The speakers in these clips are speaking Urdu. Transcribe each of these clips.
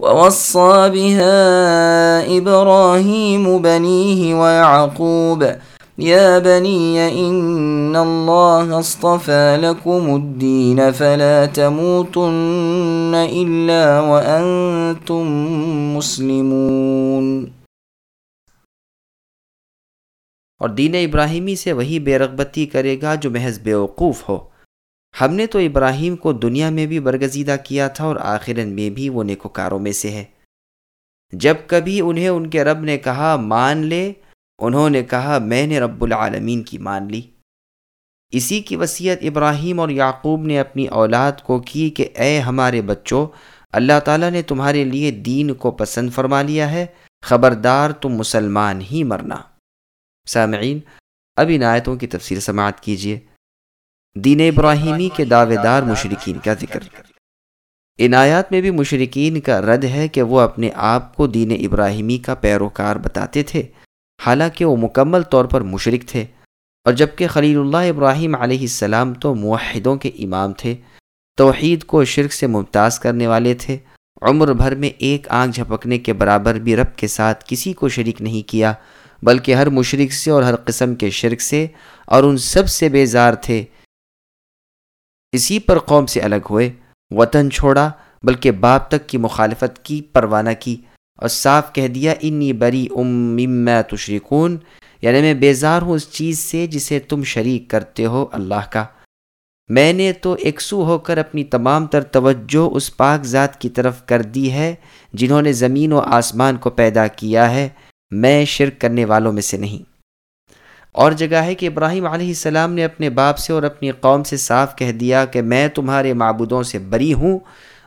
ووصى بها إبراهيم بنيه ويعقوب يا بني إن الله اصطفى لكم الدين فلا تموتن إلا وأنتم مسلمون. اور دین ابراہیمی سے وہی بے رغبتی کرے گا جو محض بیوقوف ہو۔ ہم نے تو ابراہیم کو دنیا میں بھی برگزیدہ کیا تھا اور آخرن میں بھی وہ نیکوکاروں میں سے ہے۔ جب کبھی انہیں ان کے رب نے کہا، مان لے انہوں نے کہا، میں نے رب العالمین کی مان لی اسی کی وصیت ابراہیم اور یعقوب نے اپنی اولاد کو کی کہ، اے ہمارے بچوں، اللہ تعالیٰ نے تمہارے لیے دین کو پسند فرما لیا ہے، خبردار تم مسلمان ہی مرنا سامعین، اب ان آیتوں کی تفصیل سماعت کیجیے دین ابراہیمی کے دعوے دار مشرقین کا ذکر۔ ان آیات میں بھی مشرقین کا رد ہے کہ وہ اپنے آپ کو دین ابراہیمی کا پیروکار بتاتے تھے، حالانکہ وہ مکمل طور پر مشرق تھے۔ اور جبکہ خلیل اللہ ابراہیم علیہ السلام تو معاہدوں کے امام تھے، توحید کو شرک سے ممتاز کرنے والے تھے۔ عمر بھر میں ایک آنکھ جھپکنے کے برابر بھی رب کے ساتھ کسی کو شریک نہیں کیا، بلکہ ہر مشرق سے اور ہر قسم کے شرک سے اور ان سب سے بیزار تھے۔ اسی پر قوم سے الگ ہوئے، وطن چھوڑا، بلکہ باپ تک کی مخالفت کی، پروانہ کی، اور صاف کہہ دیا، انی بری ام تشریکون یعنی میں بیزار ہوں اس چیز سے جسے تم شریک کرتے ہو اللہ کا۔ میں نے تو ایکسو ہو کر اپنی تمام تر توجہ اس پاک ذات کی طرف کر دی ہے، جنہوں نے زمین و آسمان کو پیدا کیا ہے۔ میں شرک کرنے والوں میں سے نہیں۔ اور جگہ ہے کہ ابراہیم علیہ السلام نے اپنے باپ سے اور اپنی قوم سے صاف کہہ دیا کہ میں تمہارے معبودوں سے بری ہوں،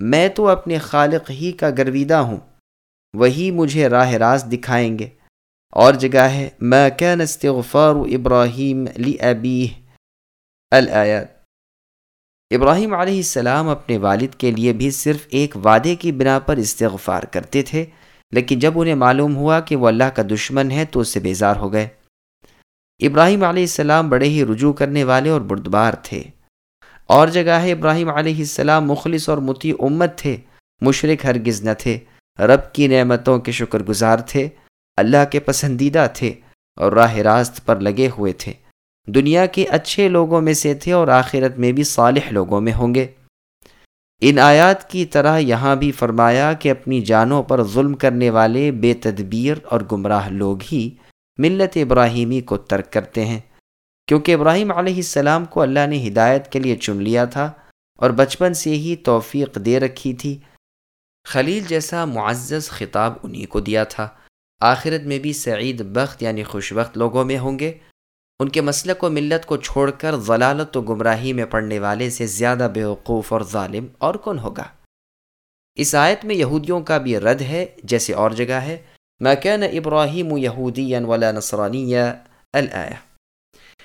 میں تو اپنے خالق ہی کا گرویدہ ہوں، وہی مجھے راہ راست دکھائیں گے۔ اور جگہ ہے میں کین استغفار ابراہیم لی ابی الآیات۔ ابراہیم علیہ السلام اپنے والد کے لیے بھی صرف ایک وعدے کی بنا پر استغفار کرتے تھے، لیکن جب انہیں معلوم ہوا کہ وہ اللہ کا دشمن ہے تو اس سے بیزار ہو گئے۔ ابراہیم علیہ السلام بڑے ہی رجوع کرنے والے اور بردبار تھے۔ اور جگہ ہے ابراہیم علیہ السلام مخلص اور متی امت تھے۔ مشرق ہرگز نہ تھے۔ رب کی نعمتوں کے شکر گزار تھے۔ اللہ کے پسندیدہ تھے اور راہ راست پر لگے ہوئے تھے۔ دنیا کے اچھے لوگوں میں سے تھے اور آخرت میں بھی صالح لوگوں میں ہوں گے۔ ان آیات کی طرح یہاں بھی فرمایا کہ اپنی جانوں پر ظلم کرنے والے بے تدبیر اور گمراہ لوگ ہی ملت ابراہیمی کو ترک کرتے ہیں۔ کیونکہ ابراہیم علیہ السلام کو اللہ نے ہدایت کے لیے چن لیا تھا اور بچپن سے ہی توفیق دے رکھی تھی۔ خلیل جیسا معزز خطاب انہی کو دیا تھا۔ آخرت میں بھی سعید بخت یعنی خوش بخت لوگوں میں ہوں گے۔ ان کے مسلک و ملت کو چھوڑ کر ضلالت و گمراہی میں پڑھنے والے سے زیادہ بیوقوف اور ظالم اور کون ہوگا؟ اس آیت میں یہودیوں کا بھی رد ہے، جیسے اور جگہ ہے۔ میں كان ابراہیم یہودی ولا نصرانی الآیہ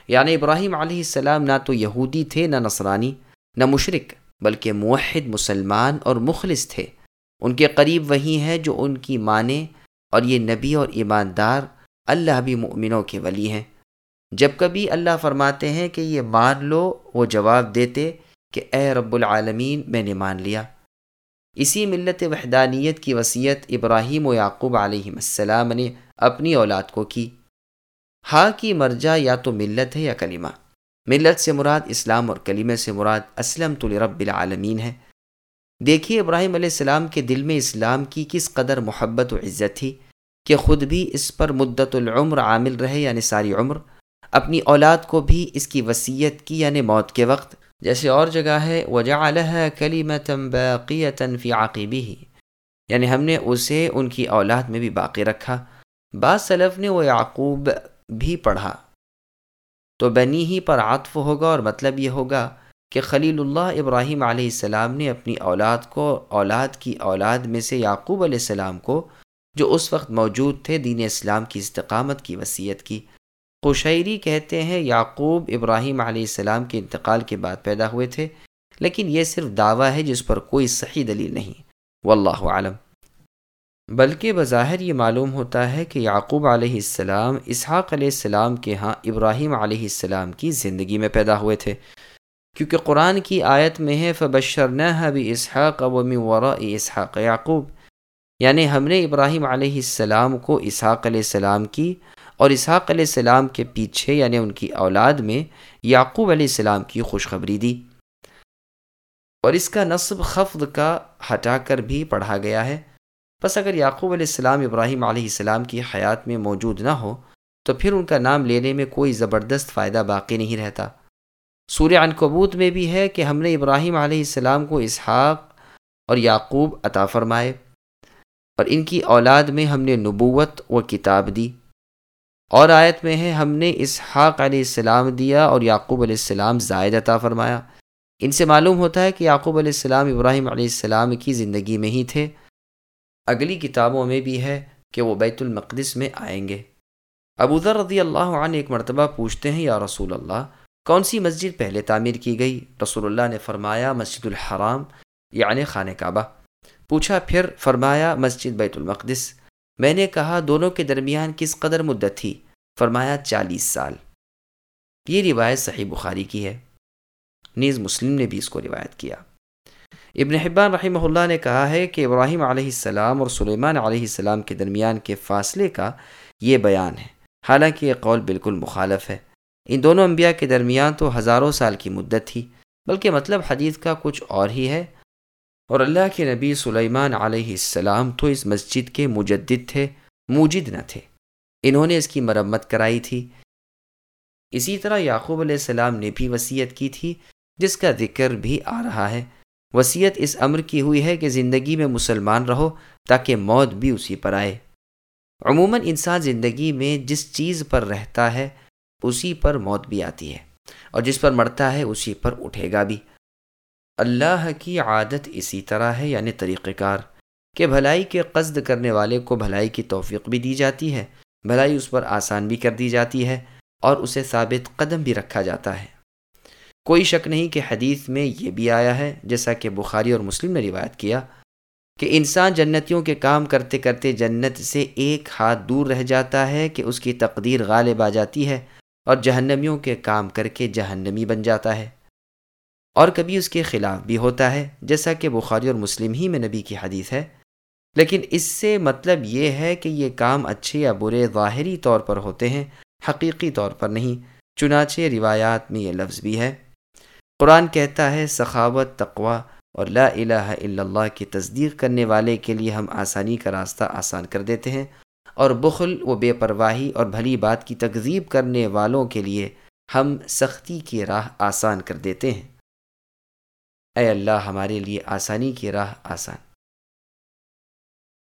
یعنی ابراہیم علیہ السلام نہ تو یہودی تھے، نہ نصرانی، نہ مشرق بلکہ موحد، مسلمان اور مخلص تھے۔ ان کے قریب وہی ہیں جو ان کی مانے اور یہ نبی اور ایماندار اللہ بھی مؤمنوں کے ولی ہیں۔ جب کبھی اللہ فرماتے ہیں کہ یہ مان لو، وہ جواب دیتے کہ اے رب العالمین، میں نے مان لیا۔ اسی ملت وحدانیت کی وصیت ابراہیم و یعقوب علیہ السلام نے اپنی اولاد کو کی۔ ہاں کی مرجع یا تو ملت ہے یا کلمہ۔ ملت سے مراد اسلام اور کلمہ سے مراد اسلم تو رب العالمین ہے۔ دیکھیے ابراہیم علیہ السلام کے دل میں اسلام کی کس قدر محبت و عزت تھی کہ خود بھی اس پر مدت العمر عامل رہے یعنی ساری عمر، اپنی اولاد کو بھی اس کی وصیت کی یعنی موت کے وقت جیسے اور جگہ ہے وجہ كَلِمَةً بَاقِيَةً فِي عَقِبِهِ۔ یعنی ہم نے اسے، ان کی اولاد میں بھی باقی رکھا۔ بعض سلف نے وہ یعقوب بھی پڑھا۔ تو بنی ہی پر عطف ہوگا اور مطلب یہ ہوگا کہ خلیل اللہ ابراہیم علیہ السلام نے اپنی اولاد کو، اولاد کی اولاد میں سے یعقوب علیہ السلام کو، جو اس وقت موجود تھے، دین اسلام کی استقامت کی وصیت کی۔ قشیری کہتے ہیں یعقوب ابراہیم علیہ السلام کے انتقال کے بعد پیدا ہوئے تھے، لیکن یہ صرف دعویٰ ہے جس پر کوئی صحیح دلیل نہیں۔ واللہ عالم بلکہ بظاہر یہ معلوم ہوتا ہے کہ یعقوب علیہ السلام اسحاق علیہ السلام کے ہاں ابراہیم علیہ السلام کی زندگی میں پیدا ہوئے تھے۔ کیونکہ قرآن کی آیت میں ہے فبشر نہ بھی اسحاق و ورا اسحاق یعقوب۔ یعنی ہم نے ابراہیم علیہ السلام کو اسحاق علیہ السلام کی اور اسحاق علیہ السلام کے پیچھے یعنی ان کی اولاد میں یعقوب علیہ السلام کی خوشخبری دی۔ اور اس کا نصب خفض کا ہٹا کر بھی پڑھا گیا ہے۔ بس اگر یعقوب علیہ السلام ابراہیم علیہ السلام کی حیات میں موجود نہ ہو، تو پھر ان کا نام لینے میں کوئی زبردست فائدہ باقی نہیں رہتا۔ سوریہ عنکبوت میں بھی ہے کہ ہم نے ابراہیم علیہ السلام کو اسحاق اور یعقوب عطا فرمائے۔ اور ان کی اولاد میں ہم نے نبوت و کتاب دی۔ اور آیت میں ہے، ہم نے اسحاق علیہ السلام دیا اور یعقوب علیہ السلام زائد عطا فرمایا۔ ان سے معلوم ہوتا ہے کہ یعقوب علیہ السلام ابراہیم علیہ السلام کی زندگی میں ہی تھے۔ اگلی کتابوں میں بھی ہے کہ وہ بیت المقدس میں آئیں گے۔ ابو ذر رضی اللہ عنہ ایک مرتبہ پوچھتے ہیں، یا رسول اللہ، کون سی مسجد پہلے تعمیر کی گئی؟ رسول اللہ نے فرمایا، مسجد الحرام یعنی خانہ کعبہ۔ پوچھا، پھر فرمایا، مسجد بیت المقدس۔ میں نے کہا دونوں کے درمیان کس قدر مدت تھی؟ فرمایا چالیس سال۔ یہ روایت صحیح بخاری کی ہے۔ نیز مسلم نے بھی اس کو روایت کیا۔ ابن حبان رحمہ اللہ نے کہا ہے کہ ابراہیم علیہ السلام اور سلیمان علیہ السلام کے درمیان کے فاصلے کا یہ بیان ہے۔ حالانکہ یہ قول بالکل مخالف ہے۔ ان دونوں انبیاء کے درمیان تو ہزاروں سال کی مدت تھی، بلکہ مطلب حدیث کا کچھ اور ہی ہے۔ اور اللہ کے نبی سلیمان علیہ السلام تو اس مسجد کے مجدد تھے، موجد نہ تھے۔ انہوں نے اس کی مرمت کرائی تھی۔ اسی طرح یعقوب علیہ السلام نے بھی وصیت کی تھی، جس کا ذکر بھی آ رہا ہے۔ وصیت اس امر کی ہوئی ہے کہ زندگی میں مسلمان رہو تاکہ موت بھی اسی پر آئے۔ عموماً انسان زندگی میں جس چیز پر رہتا ہے، اسی پر موت بھی آتی ہے، اور جس پر مرتا ہے، اسی پر اٹھے گا بھی۔ اللہ کی عادت اسی طرح ہے یعنی طریقہ کار، کہ بھلائی کے قصد کرنے والے کو بھلائی کی توفیق بھی دی جاتی ہے، بھلائی اس پر آسان بھی کر دی جاتی ہے اور اسے ثابت قدم بھی رکھا جاتا ہے۔ کوئی شک نہیں کہ حدیث میں یہ بھی آیا ہے، جیسا کہ بخاری اور مسلم نے روایت کیا، کہ انسان جنتیوں کے کام کرتے کرتے جنت سے ایک ہاتھ دور رہ جاتا ہے کہ اس کی تقدیر غالب آ جاتی ہے اور جہنمیوں کے کام کر کے جہنمی بن جاتا ہے۔ اور کبھی اس کے خلاف بھی ہوتا ہے، جیسا کہ بخاری اور مسلم ہی میں نبی کی حدیث ہے۔ لیکن اس سے مطلب یہ ہے کہ یہ کام اچھے یا برے ظاہری طور پر ہوتے ہیں، حقیقی طور پر نہیں، چنانچہ روایات میں یہ لفظ بھی ہے۔ قرآن کہتا ہے، سخاوت تقوا اور لا الہ الا اللہ کی تصدیق کرنے والے کے لیے ہم آسانی کا راستہ آسان کر دیتے ہیں۔ اور بخل و بے پرواہی اور بھلی بات کی تکذیب کرنے والوں کے لیے ہم سختی کی راہ آسان کر دیتے ہیں۔ اے اللہ ہمارے لیے آسانی کی راہ آسان۔